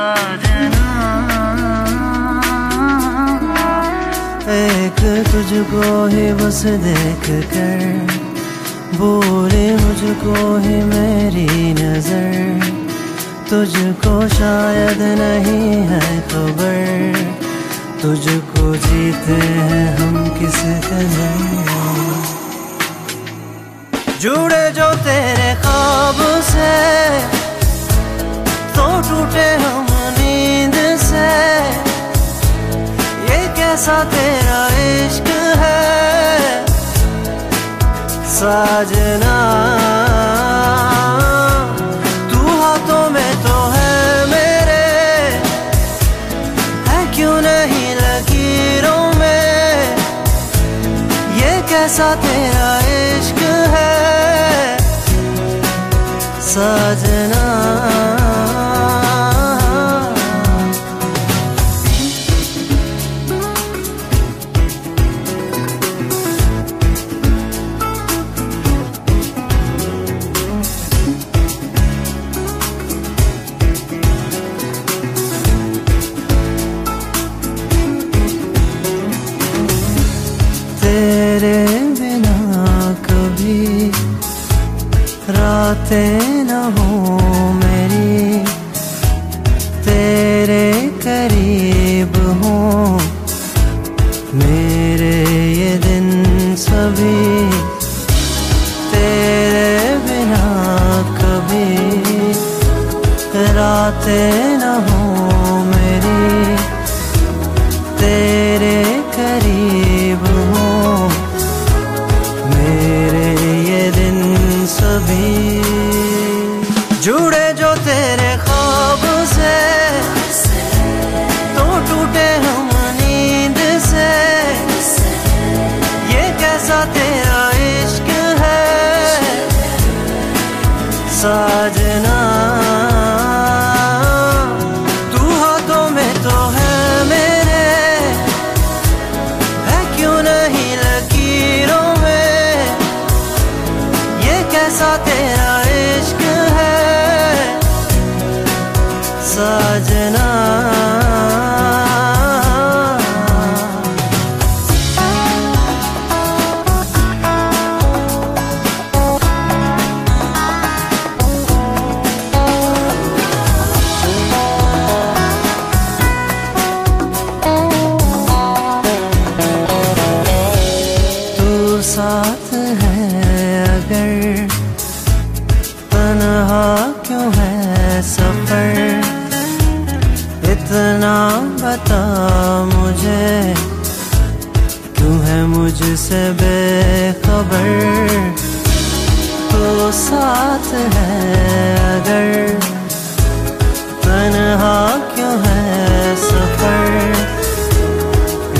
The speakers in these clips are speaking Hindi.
साधना एक तुझको ही बस देख कर, बोले मुझको ही मेरी नज़र। तुझको शायद नहीं है तो खबर तुझको जीते हैं हम किस तरह? जुड़े जो तेरे खा साजना। तू हाथों में तो है मेरे। है क्यों नहीं लकीरों में? ये कैसा तेरा इश्क है? साजना। बातें न हो मेरी। तेरे करीब हो मेरे ये दिन सभी। तेरे बिना कभी रातें न हो जुड़े जो तेरे ख्वाब से। तो टूटे हम नींद से। ये कैसा तेरा इश्क है? साजना सजना। साथ है अगर तनहा क्यों है सफ़र? इतना बता मुझे। क्यों है मुझसे बेखबर? तो साथ है अगर। तनहा क्यों है सफ़र?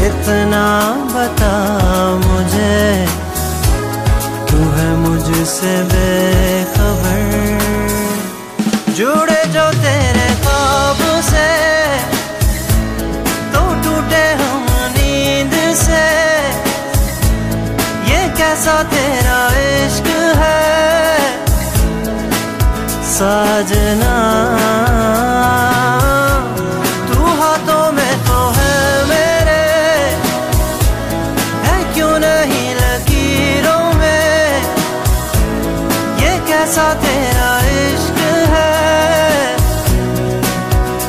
इतना बता मुझे। क्यों है मुझसे बेखबर? जुड़े जो तेरे कैसा तेरा इश्क है। साजना। तू हाथों में तो है मेरे। है क्यों नहीं लकीरों में? ये कैसा तेरा इश्क है?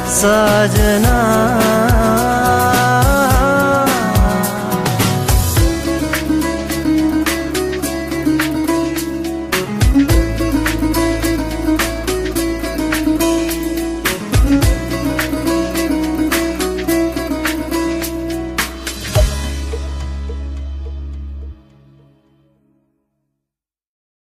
साजना।